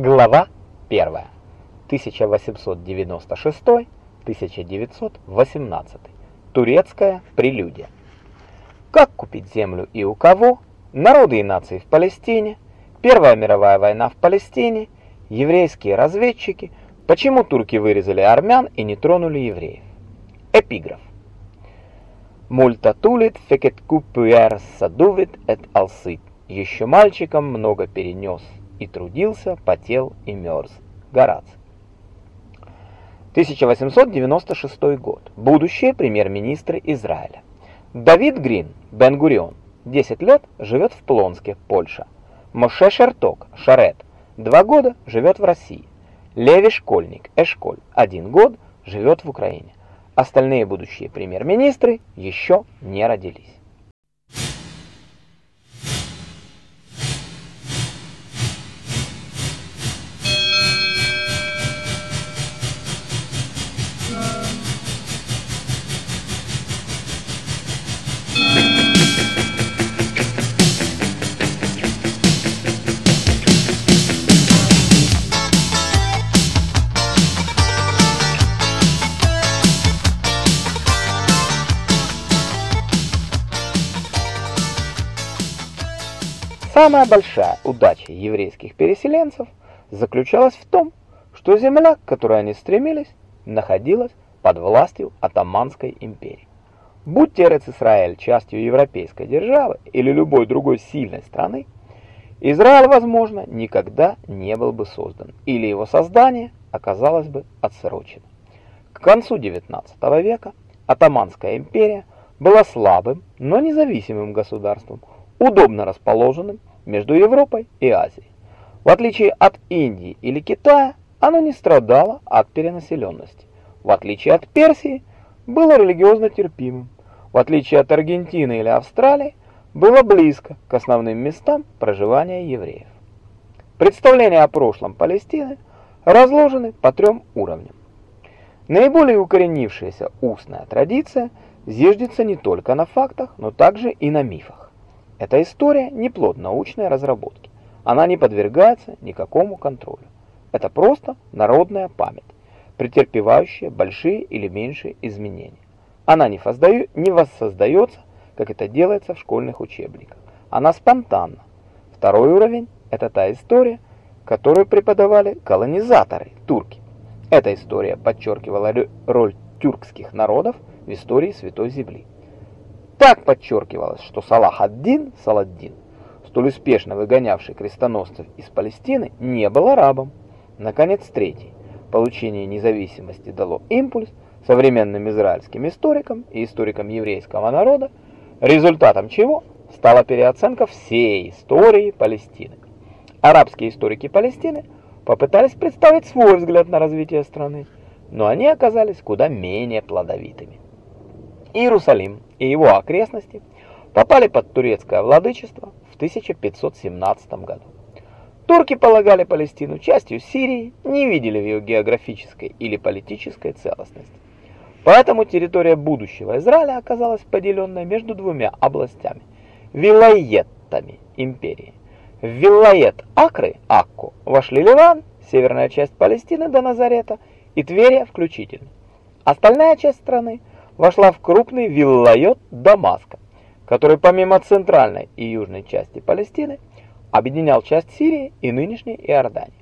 Глава 1. 1896-1918. Турецкая прелюдия. Как купить землю и у кого? Народы и нации в Палестине. Первая мировая война в Палестине. Еврейские разведчики. Почему турки вырезали армян и не тронули евреев? Эпиграф. Мульта тулит фекет купуэр садувит эт алсит. Еще мальчиком много перенес и трудился, потел и мерз. Гораций. 1896 год. Будущие премьер-министры Израиля. Давид Грин, Бен-Гурион, 10 лет живет в Плонске, Польша. Моше Шерток, Шарет, 2 года живет в России. Леви Школьник, Эшколь, 1 год живет в Украине. Остальные будущие премьер-министры еще не родились. Самая большая удача еврейских переселенцев заключалась в том, что земля, к которой они стремились, находилась под властью Отоманской империи. Будь Терец-Израиль частью европейской державы или любой другой сильной страны, Израиль, возможно, никогда не был бы создан, или его создание оказалось бы отсрочено. К концу XIX века Отоманская империя была слабым, но независимым государством, удобно расположенным между Европой и Азией. В отличие от Индии или Китая, оно не страдало от перенаселенности. В отличие от Персии, было религиозно терпимым. В отличие от Аргентины или Австралии, было близко к основным местам проживания евреев. Представления о прошлом Палестины разложены по трем уровням. Наиболее укоренившаяся устная традиция зиждется не только на фактах, но также и на мифах. Эта история не плод научной разработки. Она не подвергается никакому контролю. Это просто народная память, претерпевающая большие или меньшие изменения. Она не, воздаю, не воссоздается, как это делается в школьных учебниках. Она спонтанна. Второй уровень – это та история, которую преподавали колонизаторы, турки. Эта история подчеркивала роль тюркских народов в истории Святой Земли. Так подчеркивалось, что Салах ад-Дин, Саладдин, столь успешно выгонявший крестоносцев из Палестины, не был арабом. Наконец, третий. Получение независимости дало импульс современным израильским историкам и историкам еврейского народа, результатом чего стала переоценка всей истории Палестины. Арабские историки Палестины попытались представить свой взгляд на развитие страны, но они оказались куда менее плодовитыми. Иерусалим и его окрестности попали под турецкое владычество в 1517 году. Турки полагали Палестину частью Сирии, не видели в ее географической или политической целостности. Поэтому территория будущего Израиля оказалась поделенной между двумя областями – вилайеттами империи. В вилайет Акры, Акку, вошли Ливан, северная часть Палестины до Назарета и Тверия включительно. Остальная часть страны вошла в крупный виллайот Дамаска, который помимо центральной и южной части Палестины объединял часть Сирии и нынешней Иордании.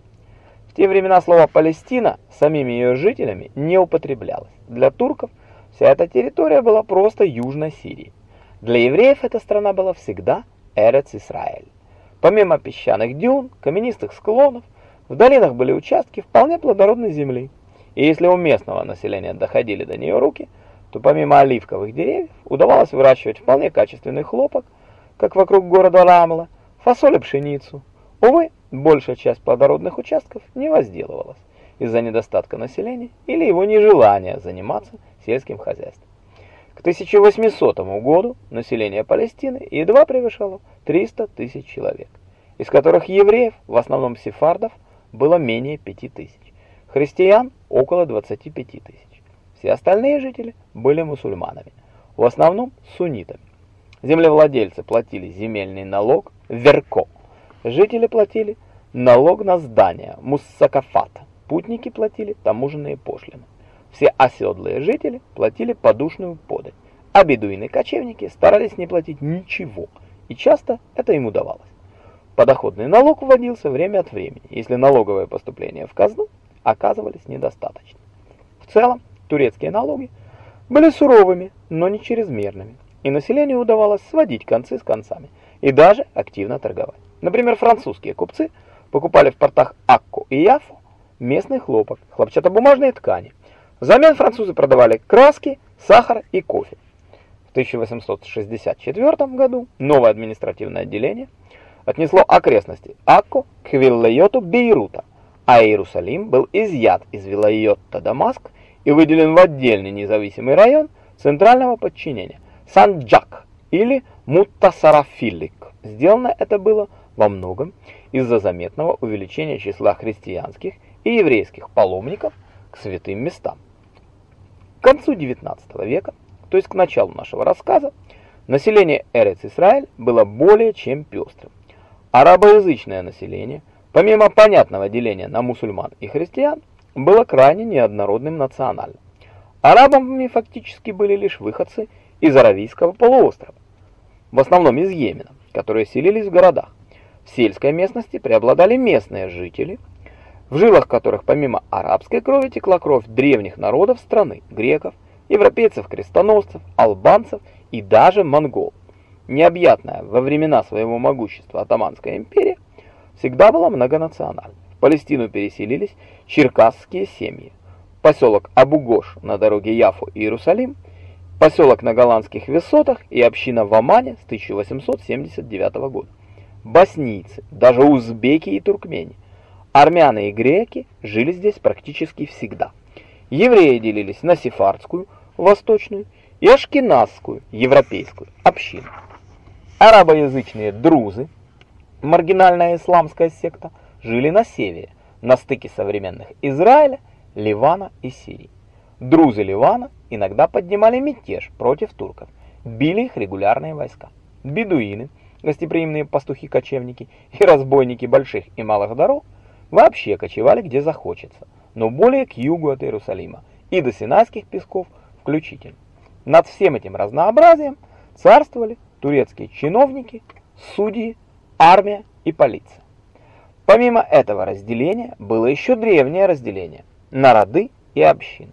В те времена слово «Палестина» самими ее жителями не употреблялось. Для турков вся эта территория была просто Южной Сирией. Для евреев эта страна была всегда Эрец-Исраэль. Помимо песчаных дюн, каменистых склонов, в долинах были участки вполне плодородной земли. И если у местного населения доходили до нее руки – то помимо оливковых деревьев удавалось выращивать вполне качественный хлопок, как вокруг города Рамла, фасоль и пшеницу. Увы, большая часть плодородных участков не возделывалась из-за недостатка населения или его нежелания заниматься сельским хозяйством. К 1800 году население Палестины едва превышало 300 тысяч человек, из которых евреев, в основном сефардов, было менее 5 тысяч, христиан около 25 тысяч. Все остальные жители были мусульманами, в основном суннитами. Землевладельцы платили земельный налог верко. Жители платили налог на здание Муссакафата. Путники платили таможенные пошлины. Все оседлые жители платили подушную подать, а бедуины-кочевники старались не платить ничего, и часто это им удавалось. Подоходный налог вводился время от времени, если налоговые поступления в казну оказывались недостаточными. В целом, турецкие налоги были суровыми, но не чрезмерными, и населению удавалось сводить концы с концами и даже активно торговать. Например, французские купцы покупали в портах Акку и Яфу местный хлопок, хлопчатобумажные ткани. Взамен французы продавали краски, сахар и кофе. В 1864 году новое административное отделение отнесло окрестности Акку к вилайоту Бейрута, а Иерусалим был изъят из вилайота Дамаск и выделен в отдельный независимый район центрального подчинения Санджак или Муттасарафилик. Сделано это было во многом из-за заметного увеличения числа христианских и еврейских паломников к святым местам. К концу XIX века, то есть к началу нашего рассказа, население Эрец-Исраэль было более чем пестрым. Арабоязычное население, помимо понятного деления на мусульман и христиан, было крайне неоднородным национально. Арабами фактически были лишь выходцы из Аравийского полуострова, в основном из Йемена, которые селились в городах. В сельской местности преобладали местные жители, в жилах которых помимо арабской крови текла кровь древних народов страны, греков, европейцев-крестоносцев, албанцев и даже монгол. Необъятная во времена своего могущества Отоманская империя всегда была многонациональной. Палестину переселились черкасские семьи. Поселок Абу-Гош на дороге Яфу-Иерусалим, поселок на голландских высотах и община в Омане с 1879 года. Боснийцы, даже узбеки и туркмени, армяне и греки жили здесь практически всегда. Евреи делились на сефардскую, восточную, и ашкеназскую, европейскую общину. Арабоязычные друзы, маргинальная исламская секта, жили на севере, на стыке современных Израиля, Ливана и Сирии. Друзы Ливана иногда поднимали мятеж против турков, били их регулярные войска. Бедуины, гостеприимные пастухи-кочевники и разбойники больших и малых дорог вообще кочевали где захочется, но более к югу от Иерусалима и до Синайских песков включительно. Над всем этим разнообразием царствовали турецкие чиновники, судьи, армия и полиция. Помимо этого разделения было еще древнее разделение на роды и общины.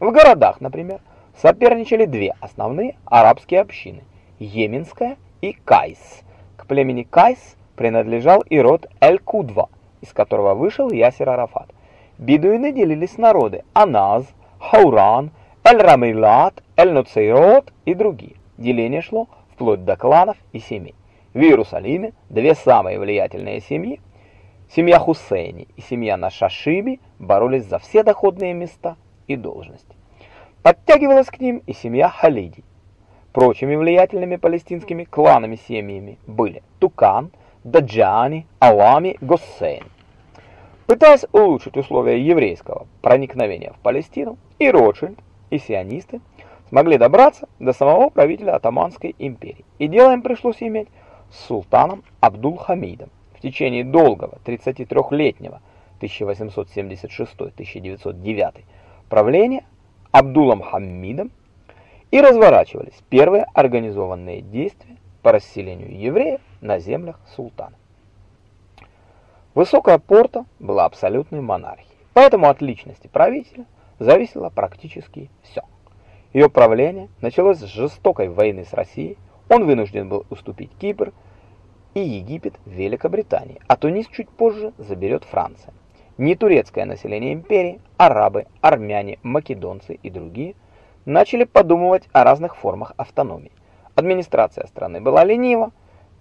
В городах, например, соперничали две основные арабские общины – Йеменская и Кайс. К племени Кайс принадлежал и род Эль-Кудва, из которого вышел Ясир Арафат. Бедуины делились на роды Аназ, Хауран, Эль-Рамилат, Эль-Нуцейрот и другие. Деление шло вплоть до кланов и семей. В Иерусалиме две самые влиятельные семьи, семья Хусейни и семья Нашашиби, боролись за все доходные места и должности. Подтягивалась к ним и семья Халиди. Прочими влиятельными палестинскими кланами-семьями были Тукан, Даджани, Алами, Госсейн. Пытаясь улучшить условия еврейского проникновения в Палестину, и Ротшильд, и сионисты смогли добраться до самого правителя Отоманской империи. И дело им пришлось иметь с султаном Абдул-Хамидом. Течение долгого 33-летнего 1876-1909 правления Абдулом Хамидом и разворачивались первые организованные действия по расселению евреев на землях султана. Высокая порта была абсолютной монархией, поэтому от личности правителя зависело практически все. Ее правление началось с жестокой войны с Россией, он вынужден был уступить Кипр и Египет Великобритании, а Тунис чуть позже заберет Франция. Не турецкое население империи, арабы, армяне, македонцы и другие начали подумывать о разных формах автономии. Администрация страны была ленива,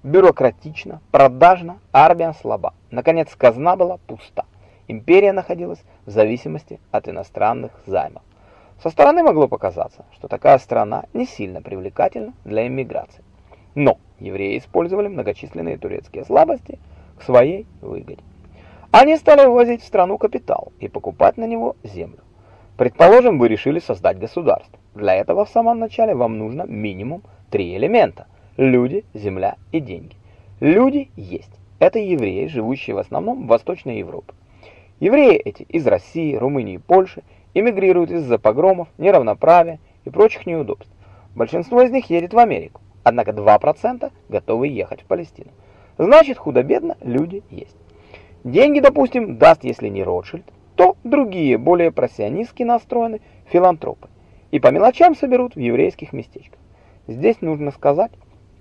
бюрократична, продажна, армия слаба. Наконец, казна была пуста. Империя находилась в зависимости от иностранных займов. Со стороны могло показаться, что такая страна не сильно привлекательна для иммиграции. Но евреи использовали многочисленные турецкие слабости к своей выгоде. Они стали ввозить в страну капитал и покупать на него землю. Предположим, вы решили создать государство. Для этого в самом начале вам нужно минимум три элемента – люди, земля и деньги. Люди есть. это евреи, живущие в основном в Восточной Европе. Евреи эти из России, Румынии Польши эмигрируют из-за погромов, неравноправия и прочих неудобств. Большинство из них едет в Америку, однако 2% готовы ехать в Палестину. Значит, худо-бедно люди есть. Деньги, допустим, даст, если не Ротшильд, то другие, более просионистски настроены филантропы. И по мелочам соберут в еврейских местечках. Здесь нужно сказать,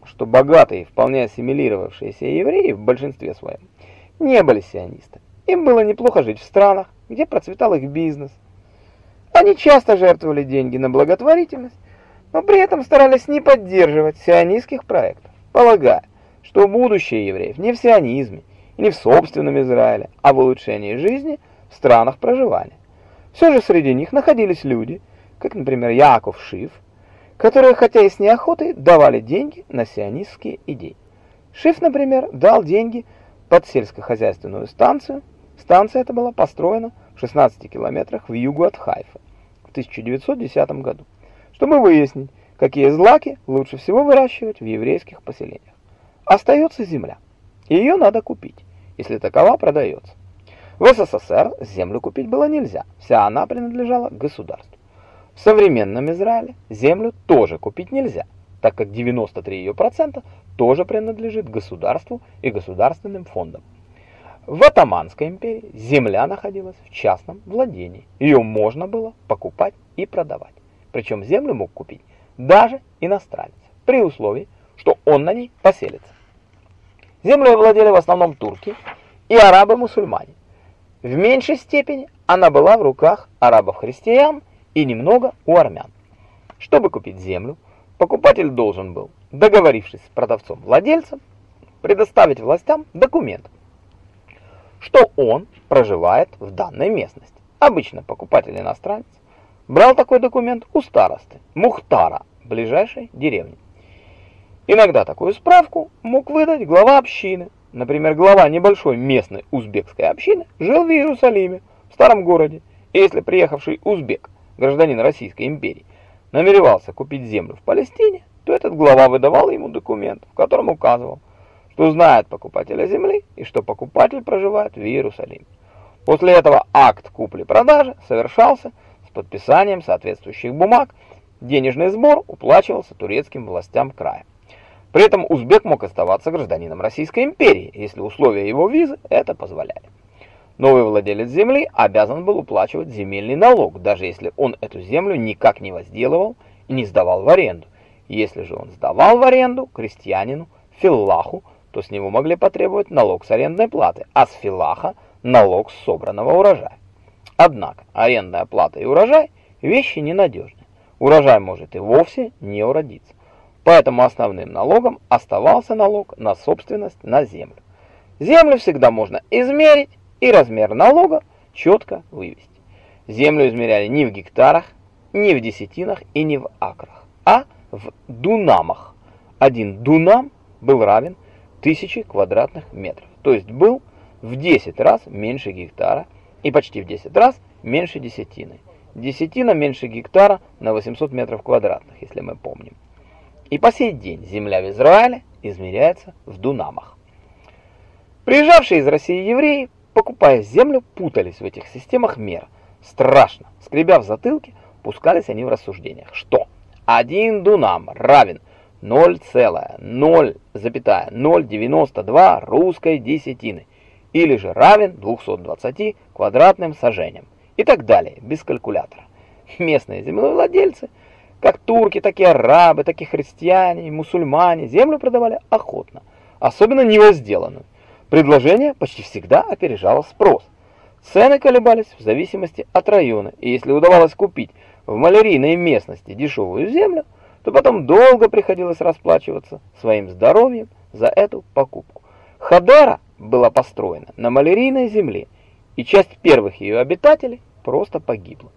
что богатые, вполне ассимилировавшиеся евреи в большинстве своем не были сионистами. Им было неплохо жить в странах, где процветал их бизнес. Они часто жертвовали деньги на благотворительность, но при этом старались не поддерживать сионистских проектов, полагая, что будущее евреев не в сионизме и не в собственном Израиле, а в улучшении жизни в странах проживания. Все же среди них находились люди, как, например, Яков Шиф, которые, хотя и с неохотой, давали деньги на сионистские идеи. Шиф, например, дал деньги под сельскохозяйственную станцию. Станция эта была построена в 16 километрах в югу от Хайфа в 1910 году, чтобы выяснить, какие злаки лучше всего выращивать в еврейских поселениях. Остается земля. Ее надо купить, если такова продается. В СССР землю купить было нельзя, вся она принадлежала государству. В современном Израиле землю тоже купить нельзя, так как 93 ее процента тоже принадлежит государству и государственным фондам. В Отоманской империи земля находилась в частном владении. Ее можно было покупать и продавать. Причем землю мог купить даже иностранец, при условии, что он на ней поселится. Землей владели в основном турки и арабы-мусульмане. В меньшей степени она была в руках арабов-христиан и немного у армян. Чтобы купить землю, покупатель должен был, договорившись с продавцом-владельцем, предоставить властям документ, что он проживает в данной местности. Обычно покупатель-иностранец брал такой документ у старосты, Мухтара, ближайшей деревни. Иногда такую справку мог выдать глава общины. Например, глава небольшой местной узбекской общины жил в Иерусалиме, в старом городе. И если приехавший узбек гражданин Российской империи, намеревался купить землю в Палестине, то этот глава выдавал ему документ, в котором указывал, что знает покупателя земли и что покупатель проживает в Иерусалиме. После этого акт купли-продажи совершался подписанием соответствующих бумаг, денежный сбор уплачивался турецким властям края. При этом узбек мог оставаться гражданином Российской империи, если условия его визы это позволяли. Новый владелец земли обязан был уплачивать земельный налог, даже если он эту землю никак не возделывал и не сдавал в аренду. Если же он сдавал в аренду крестьянину, филлаху, то с него могли потребовать налог с арендной платы, а с филлаха налог с собранного урожая. Однако арендная плата и урожай – вещи ненадежные. Урожай может и вовсе не уродиться. Поэтому основным налогом оставался налог на собственность на землю. Землю всегда можно измерить, и размер налога четко вывести. Землю измеряли не в гектарах, не в десятинах и не в акрах, а в дунамах. Один дунам был равен тысяче квадратных метров, то есть был в 10 раз меньше гектара и почти в 10 раз меньше десятины. Десятина меньше гектара на 800 метров квадратных, если мы помним. И по сей день земля в Израиле измеряется в дунамах. Приезжавшие из России евреи покупая землю, путались в этих системах мер. Страшно. Скребя в затылке, пускались они в рассуждениях, что 1 дунам равен 0,0,092 русской десятины, или же равен 220 квадратным сажениям, и так далее, без калькулятора. Местные землевладельцы, как турки, так и арабы, так и христиане, и мусульмане, землю продавали охотно, особенно невозделанную. Предложение почти всегда опережало спрос. Цены колебались в зависимости от района, и если удавалось купить в малярийной местности дешевую землю, то потом долго приходилось расплачиваться своим здоровьем за эту покупку. Хадера была построена на малярийной земле, и часть первых ее обитателей просто погибла.